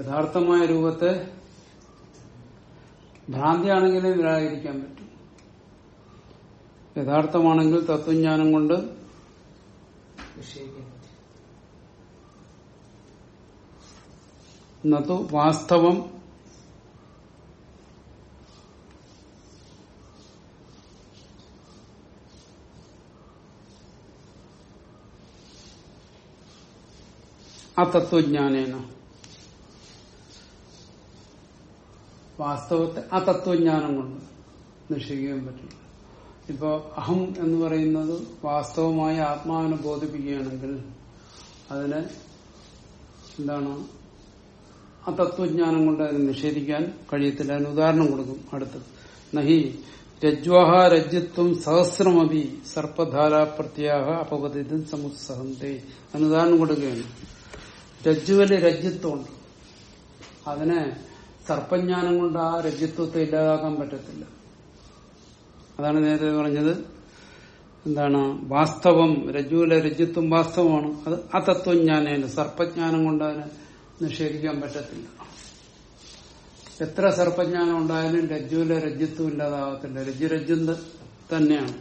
യഥാർത്ഥമായ രൂപത്തെ ഭ്രാന്തിയാണെങ്കിലേ നിരാകരിക്കാൻ പറ്റും. യഥാർത്ഥമാണെങ്കിൽ തത്വജ്ഞാനം കൊണ്ട് നിഷേധിക്കാൻ നതു വാസ്തവം. ആ തത്വജ്ഞാനേന. വാസ്തവത്തെ ആ തത്വജ്ഞാനം കൊണ്ട് നിഷേധിക്കാൻ പറ്റില്ല. ഇപ്പോ അഹം എന്ന് പറയുന്നത് വാസ്തവമായ ആത്മാവിനെ ബോധിപ്പിക്കുകയാണെങ്കിൽ അതിന് എന്താണ് ആ തത്വജ്ഞാനം കൊണ്ട് അതിനെ നിഷേധിക്കാൻ കഴിയത്തില്ല അതിന് ഉദാഹരണം കൊടുക്കും അടുത്ത്. നഹി രജ്വാഹ രജ്യത്വം സഹസ്രമതി സർപ്പധാരാപ്രത്യാഹ അപവദിതം സമുത്സഹന്തേ. അതിന് ഉദാഹരണം കൊടുക്കുകയാണ്. രജ്ജുവൽ രജ്യത്വമുണ്ട് അതിനെ സർപ്പജ്ഞാനം കൊണ്ട് ആ രജ്യത്വത്തെ ഇല്ലാതാക്കാൻ പറ്റത്തില്ല. അതാണ് നേരത്തെ പറഞ്ഞത്. എന്താണ്? വാസ്തവം. രജ്ജുവിലെ രജ്യത്വം വാസ്തവമാണ്. അത് ആ തത്വജ്ഞാനേന സർപ്പജ്ഞാനം കൊണ്ട് അതിനെ നിഷേധിക്കാൻ പറ്റത്തില്ല. എത്ര സർപ്പജ്ഞാനം ഉണ്ടായാലും രജ്ജുവിലെ രജ്ജിത്വം ഇല്ലാതാകത്തില്ല രജ്ജു രജ്ജു തന്നെയാണ്.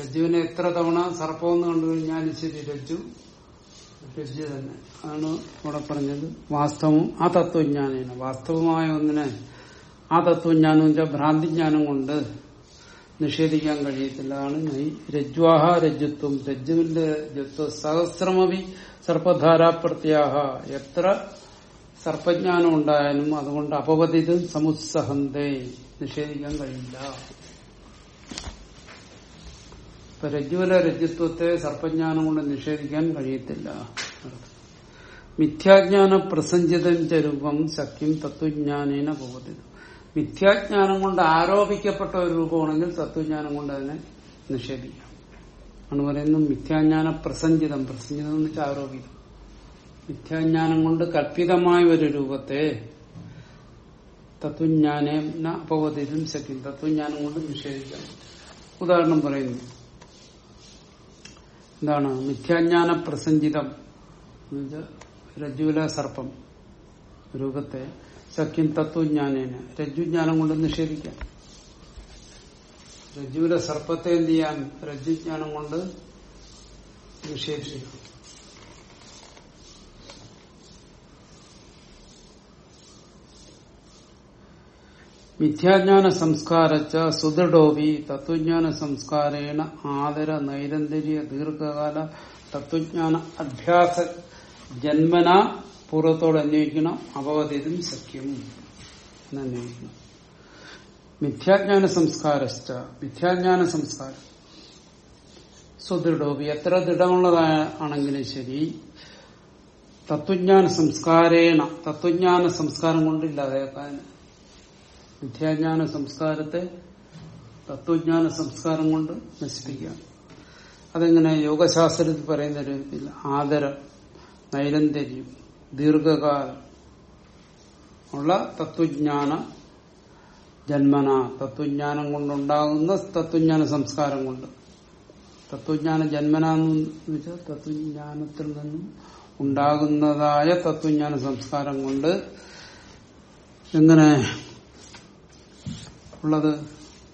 രജ്ജുവിനെ എത്ര തവണ സർപ്പമെന്ന് കണ്ടു കഴിഞ്ഞാലും ശരി രജ്ജു രജ്ജു തന്നെ. അതാണ് ഇവിടെ പറഞ്ഞത്. വാസ്തവം ആ തത്വജ്ഞാനേന. വാസ്തവമായ ഒന്നിനെ ആ തത്വജ്ഞാനം വെച്ചാൽ ഭ്രാന്തിജ്ഞാനം കൊണ്ട് നിഷേധിക്കാൻ കഴിയത്തില്ല അതാണ് ഈ രജ്വാഹ രജ്ജത്വം. രജ്ജുവിന്റെ രജ്വ സഹസ്രമവി സർപ്പധാരാപ്രത്യാഹ. എത്ര സർപ്പജ്ഞാനം ഉണ്ടായാലും അതുകൊണ്ട് അപവദിതും സമുത്സഹന്തേ. നിഷേധിക്കാൻ കഴിയില്ല. ഇപ്പൊ രജ്ജുവിലെ രജ്ജുത്വത്തെ സർപ്പജ്ഞാനം കൊണ്ട് നിഷേധിക്കാൻ കഴിയത്തില്ല. മിഥ്യാജ്ഞാന പ്രസഞ്ചിതം ചരൂപം രൂപം സഖ്യം തത്വജ്ഞാനേന ഭവതി മിഥ്യാജ്ഞാനം കൊണ്ട് ആരോപിക്കപ്പെട്ട ഒരു രൂപമാണെങ്കിൽ തത്വജ്ഞാനം കൊണ്ട് അതിനെ നിഷേധിക്കാം. ആണ് പറയുന്നത് മിഥ്യാജ്ഞാന പ്രസഞ്ചിതം. പ്രസഞ്ചിതം എന്ന് വെച്ചാൽ ആരോപിതം. മിഥ്യാജ്ഞാനം കൊണ്ട് കല്പിതമായ ഒരു രൂപത്തെ തത്വജ്ഞാനം അപവദിതും സഖ്യം തത്വജ്ഞാനം കൊണ്ട് നിഷേധിക്കാം. ഉദാഹരണം പറയുന്നു. എന്താണ്? മിഥ്യാജ്ഞാന പ്രസഞ്ചിതം രജ്ജുല സർപ്പം രൂപത്തെ സഖ്യം തത്വജ്ഞാനേന. രജ്ജുജ്ഞാനം കൊണ്ട് നിഷേധിക്കാം. രജ്ജുവിലെ സർപ്പത്തെ എന്ത് ചെയ്യാൻ രജ്ജുജ്ഞാനം കൊണ്ട് നിഷേധിക്കാം മിഥ്യാജ്ഞാന സംസ്കാരച്ച സുദൃഢോപി തത്വജ്ഞാന സംസ്കാരേണ ആദര നൈരന്തര്യ ദീർഘകാല തത്വജ്ഞാന അഭ്യാസ ജന്മന പൂർവത്തോട് അന്വയിക്കണം അപവദിതും സഖ്യം എന്ന് മിഥ്യാജ്ഞാന സംസ്കാരസ്ഥ മിഥ്യാജ്ഞാന സംസ്കാരം. സുദൃഢോപി എത്ര ദൃഢമുള്ളതാണെങ്കിലും ശരി തത്വജ്ഞാന സംസ്കാരേണ തത്വജ്ഞാന സംസ്കാരം കൊണ്ടില്ലാതാക്കാൻ മിഥ്യാജ്ഞാന സംസ്കാരത്തെ തത്വജ്ഞാന സംസ്കാരം കൊണ്ട് നശിപ്പിക്കാം. അതെങ്ങനെ യോഗശാസ്ത്രത്തിൽ പറയുന്ന രീതിയിൽ ആദരം നൈരന്തര്യം. ദീർഘകാലം ഉള്ള തത്വജ്ഞാന ജന്മന തത്വജ്ഞാനം കൊണ്ടുണ്ടാകുന്ന തത്വജ്ഞാന സംസ്കാരം കൊണ്ട്. തത്വജ്ഞാന ജന്മന എന്ന് വെച്ചാൽ തത്വജ്ഞാനത്തിൽ നിന്നും ഉണ്ടാകുന്നതായ തത്വജ്ഞാന സംസ്കാരം കൊണ്ട് എങ്ങനെ ഉള്ളത്?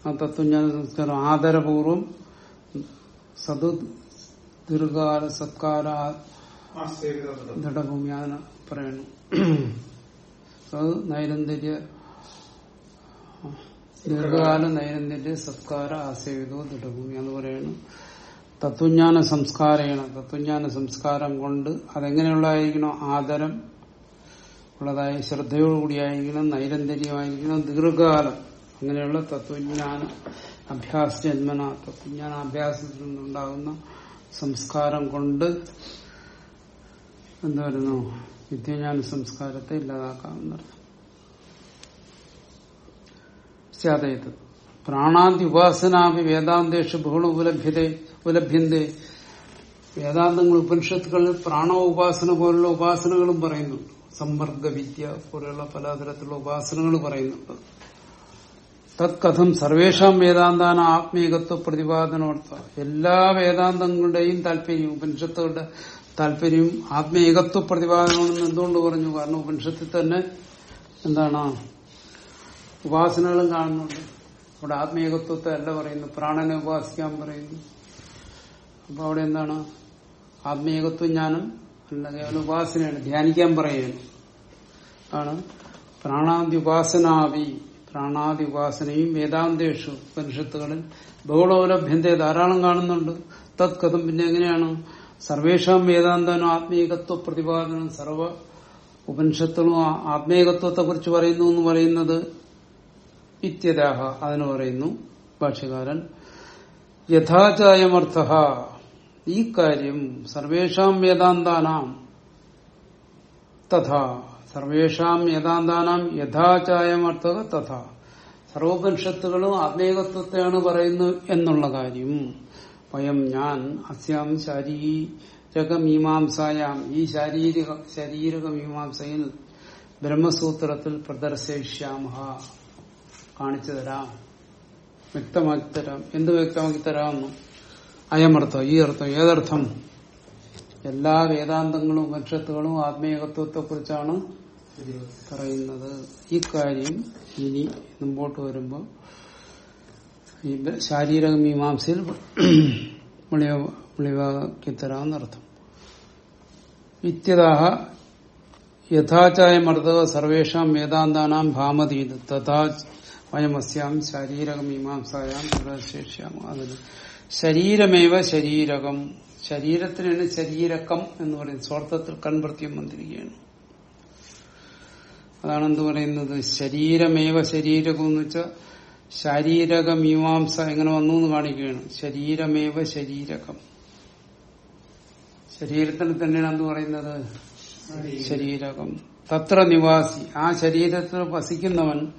ആ തത്വജ്ഞാന സംസ്കാരം ആദരപൂർവം സതു ദീർഘകാല സത്കാര ആ സേവിതം ദൃഢഭൂമി അതിനെ പറയണു *clears throat* അത് നൈരന്തര്യ ദീർഘകാല നൈരന്തര്യ സത്കാര ആസേവിതോ ദൃഢഭൂമി എന്ന് പറയുന്നു തത്വജ്ഞാന സംസ്കാരമാണ് തത്വജ്ഞാന സംസ്കാരം കൊണ്ട് അതെങ്ങനെയുള്ളതായിരിക്കണം ആദരം ഉള്ളതായി ശ്രദ്ധയോടുകൂടിയായിരിക്കണം നൈരന്തര്യമായിരിക്കണം ദീർഘകാലം. അങ്ങനെയുള്ള തത്വജ്ഞാന അഭ്യാസ ജന്മന തത്വജ്ഞാന അഭ്യാസത്തിൽ നിന്നുണ്ടാകുന്ന സംസ്കാരം കൊണ്ട് എന്തായിരുന്നു വിദ്യജ്ഞാന സംസ്കാരത്തെ ഇല്ലാതാക്കാമെന്നർത്ഥം സ്യാതയത് പ്രാണാന്തി ഉപാസനാപി വേദാന്തേഷു ബഹുള ഉപലഭ്യത ഉപലഭ്യന്തേ. വേദാന്തങ്ങൾ ഉപനിഷത്തുകളിൽ പ്രാണ ഉപാസന പോലുള്ള ഉപാസനകളും പറയുന്നുണ്ട്. സമ്പർക്ക വിദ്യ പോലെയുള്ള പലതരത്തിലുള്ള ഉപാസനകൾ പറയുന്നുണ്ട്. തത്കഥം സർവേഷാം വേദാന്താന ആത്മീകത്വ പ്രതിപാദനോർത്ഥ എല്ലാ വേദാന്തങ്ങളുടെയും താല്പര്യം ഉപനിഷത്തുകളുടെ താല്പര്യം ആത്മീകത്വ പ്രതിപാദനമാണെന്ന് എന്തുകൊണ്ട് പറഞ്ഞു? കാരണം ഉപനിഷത്തിൽ തന്നെ എന്താണ് ഉപാസനകളും കാണുന്നുണ്ട്. അവിടെ ആത്മീകത്വത്തെ അല്ല പറയുന്നു പ്രാണനെ ഉപാസിക്കാൻ പറയുന്നു. അപ്പൊ അവിടെ എന്താണ്? ആത്മീകത്വ ജ്ഞാനം അല്ല കേവലം ഉപാസനയാണ് ധ്യാനിക്കാൻ പറയുന്നു ആണ്. പ്രാണാദി ഉപാസനാവി പ്രാണാദി ഉപാസനയും വേദാന്തേഷു ഉപനിഷത്തുകളിൽ ബഹുളോലഭ്യന്തയെ ധാരാളം കാണുന്നുണ്ട്. തത്കഥം പിന്നെ എങ്ങനെയാണ്? സർവേഷാം വേദാന്തനും ആത്മീകത്വ പ്രതിപാദനം സർവ ഉപനിഷത്തുകളും ആത്മീകത്വത്തെ കുറിച്ച് പറയുന്നു എന്ന് പറയുന്നത് ഇത്യതാഹ അതിന് പറയുന്നു ഭാഷ്യകാരൻ. യഥാചായമർത്ഥ ഈ കാര്യം സർവേഷാം വേദാന്താനാം തഥാ. സർവേഷാം വേദാന്താനാം യഥാചായമർത്ഥ തഥാ. സർവോപനിഷത്തുകളും ആത്മീകത്വത്തെയാണ് പറയുന്നത് എന്നുള്ള കാര്യം. വയം ഞാൻ അസ്യാം ശാരീരക മീമാംസായാം ഈ ശാരീരിക ശരീരകമീമാംസയിൽ ബ്രഹ്മസൂത്രത്തിൽ പ്രദർശയിഷ്യാമ കാണിച്ചു തരാം. വ്യക്തമാക്കി തരാം. എന്ത് വ്യക്തമാക്കി തരാമെന്ന് അയമർത്ഥം. ഈ അർത്ഥം. ഏതർത്ഥം? എല്ലാ വേദാന്തങ്ങളും ഉപനിഷത്തുകളും ആത്മീയകത്വത്തെ കുറിച്ചാണ് പറയുന്നത്. ഈ കാര്യം ഇനി മുമ്പോട്ട് വരുമ്പോൾ ഈ ശാരീരിക മീമാംസയിൽ ർത്ഥം ഇത്യതാഹ യഥാചായ യഥാചായമർദ്ദക സർവേഷാം വേദാന്താനാം ഭാമതീത് തഥാ വയമസ്യാം ശാരീരക മീമാംസായാം പ്രദർശിഷ്യാമ അതിന് ശരീരമേവ ശരീരകം. ശരീരത്തിനാണ് ശരീരകം എന്ന് പറയുന്നത് സ്വാർത്ഥത്തിൽ കൺവൃത്തിയും വന്നിരിക്കുകയാണ്. അതാണ് എന്ത് പറയുന്നത്? ശരീരമേവ ശരീരകം എന്ന് വെച്ചാൽ ശാരീരക മീമാംസ എങ്ങനെ വന്നു എന്ന് കാണിക്കുകയാണ്. ശരീരമേവ ശരീരകം. ശരീരത്തിന് തന്നെയാണ് എന്ത് പറയുന്നത്? ശരീരകം. തത്ര നിവാസി. ആ ശരീരത്തിൽ വസിക്കുന്നവൻ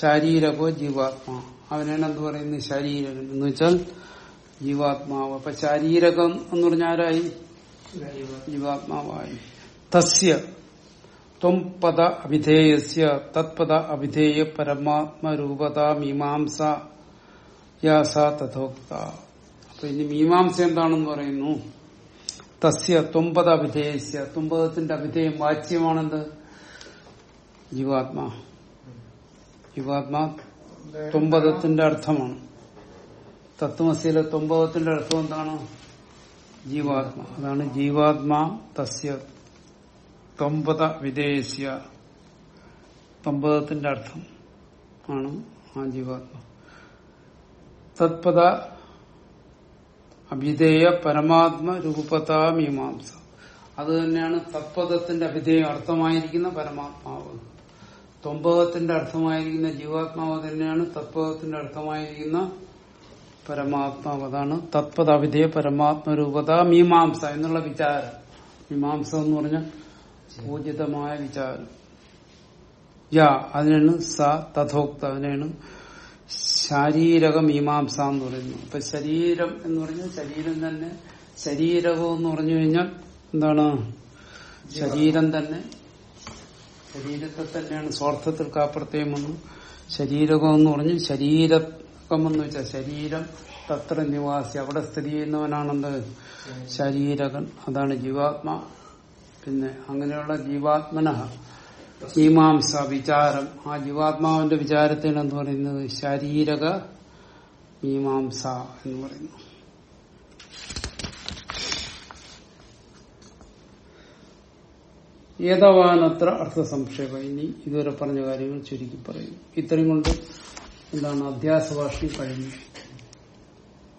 ശാരീരകോ ജീവാത്മാ. അവനാണ് എന്ത് പറയുന്നത്? ശാരീരകൻ എന്ന് വെച്ചാൽ ജീവാത്മാവ്. അപ്പൊ ശാരീരകം എന്ന് പറഞ്ഞാൽ ആരായി? ജീവാത്മാവായി. തസ്യ. ത്വം പദ അവിധേയസ്യ തത്പദ അവിധേയ പരമാത്മരൂപത മീമാംസ യാസ തഥോക്ത. അപ്പൊ ഇനി മീമാംസ എന്താണെന്ന് പറയുന്നു? തസ്യ ത്വമ്പത അവിധേയസ്യ. തുമ്പതത്തിന്റെ അവിധേയം വാച്യമാണെന്ത്? ജീവാത്മാ. ജീവാത്മാ ത്വമ്പതത്തിന്റെ അർത്ഥമാണ്. തത്വമസിയിലെ ത്വമ്പതത്തിന്റെ അർത്ഥം എന്താണ്? ജീവാത്മ. അതാണ് ജീവാത്മാ തസ്യ തൊമ്പത വിധേയസ്യ തൊമ്പതത്തിന്റെ അർത്ഥം ആണ് ആ ജീവാത്മ തത്പദ അഭിധേയ പരമാത്മ രൂപതാ മീമാംസ. അത് തന്നെയാണ് തത്പദത്തിന്റെ അഭിധേയ അർത്ഥമായിരിക്കുന്ന പരമാത്മാവ്. തൊമ്പതത്തിന്റെ അർത്ഥമായിരിക്കുന്ന ജീവാത്മാവ് തന്നെയാണ് തത്പദത്തിന്റെ അർത്ഥമായിരിക്കുന്ന പരമാത്മാവ്. അതാണ് തത്പദ അഭിധേയ പരമാത്മരൂപത മീമാംസ എന്നുള്ള വിചാരം. മീമാംസ എന്ന് പറഞ്ഞാൽ ഊർജിതമായ വിചാരം. യാ അതിനാണ് സ തഥോക്ത അതിനാണ് ശാരീരക മീമാംസ എന്ന് പറയുന്നത് അപ്പൊ ശരീരം എന്ന് പറഞ്ഞാൽ ശരീരം തന്നെ ശരീരകം എന്ന് പറഞ്ഞു കഴിഞ്ഞാൽ എന്താണ്? ശരീരം തന്നെ. ശരീരത്തെ തന്നെയാണ് സ്വാർത്ഥത്തിൽ കാപ്രത്യം വന്നു. ശരീരകം എന്ന് പറഞ്ഞു ശരീരകം എന്ന് വെച്ചാൽ ശരീരം തത്ര നിവാസി. അവിടെ സ്ഥിതി ചെയ്യുന്നവനാണെന്ത്? ശരീരകൻ. അതാണ് ജീവാത്മ. പിന്നെ അങ്ങനെയുള്ള ജീവാത്മന മീമാംസ വിചാരം. ആ ജീവാത്മാവിന്റെ വിചാരത്തിന് പറയുന്നത് ശാരീരക മീമാംസ എന്ന് പറയുന്നു. ഏതവാനത്ര അർത്ഥ സംക്ഷേപ ഇനി ഇതുവരെ പറഞ്ഞ കാര്യങ്ങൾ ചുരുക്കി പറയും. ഇത്രയും കൊണ്ട് എന്താണ് അധ്യാസ ഭാഷ്യം കഴിഞ്ഞു.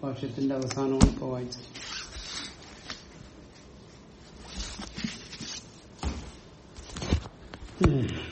ഭാഷ്യത്തിന്റെ അവസാനവും ഇപ്പോൾ വായിച്ചത് Mm.